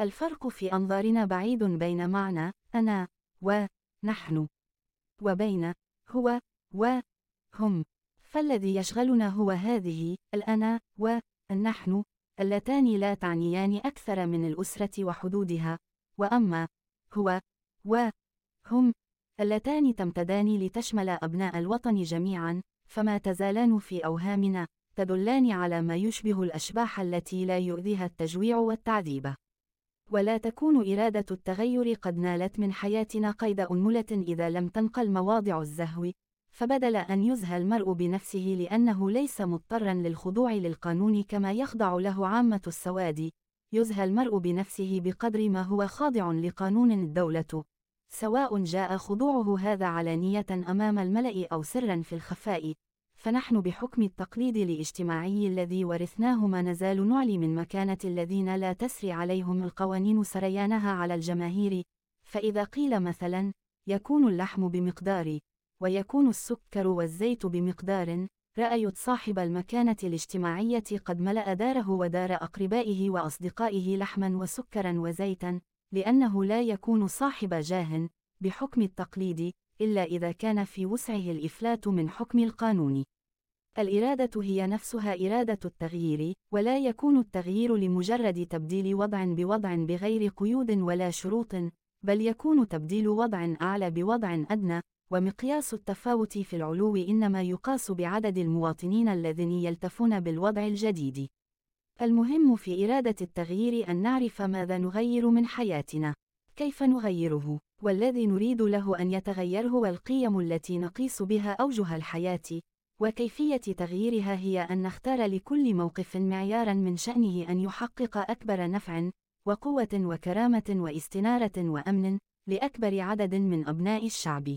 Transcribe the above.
الفرق في أنظارنا بعيد بين معنى أنا ونحن وبين هو وهم فالذي يشغلنا هو هذه الأنا والنحن اللتان لا تعنيان أكثر من الأسرة وحدودها. وأما هو وهم اللتان تمتدان لتشمل أبناء الوطن جميعا. فما تزالان في أوهامنا تدلان على ما يشبه الأشباح التي لا يؤذيها التجويع والتعذيب. ولا تكون إرادة التغير قد نالت من حياتنا قيد أنملة إذا لم تنقل مواضع الزهو فبدل أن يزهى المرء بنفسه لأنه ليس مضطرا للخضوع للقانون كما يخضع له عامة السواد يزهى المرء بنفسه بقدر ما هو خاضع لقانون الدولة. سواء جاء خضوعه هذا علانية أمام الملأ أو سرا في الخفاء فنحن بحكم التقليد الاجتماعي الذي ورثناه ما نزال نعلي من مكانة الذين لا تسري عليهم القوانين سريانها على الجماهير فإذا قيل مثلا يكون اللحم بمقدار ويكون السكر والزيت بمقدار رأيت صاحب المكانة الاجتماعية قد ملأ داره ودار أقربائه وأصدقائه لحما وسكرا وزيتا لأنه لا يكون صاحب جاه بحكم التقليد إلا إذا كان في وسعه الإفلات من حكم القانون. الإرادة هي نفسها إرادة التغيير، ولا يكون التغيير لمجرد تبديل وضع بوضع بغير قيود ولا شروط، بل يكون تبديل وضع أعلى بوضع أدنى، ومقياس التفاوت في العلو إنما يقاس بعدد المواطنين الذين يلتفون بالوضع الجديد. المهم في إرادة التغيير أن نعرف ماذا نغير من حياتنا. كيف نغيره؟ والذي نريد له أن يتغير هو القيم التي نقيس بها أوجه الحياة، وكيفية تغييرها هي أن نختار لكل موقف معيارا من شأنه أن يحقق أكبر نفع، وقوة وكرامة واستنارة وأمن، لأكبر عدد من أبناء الشعب.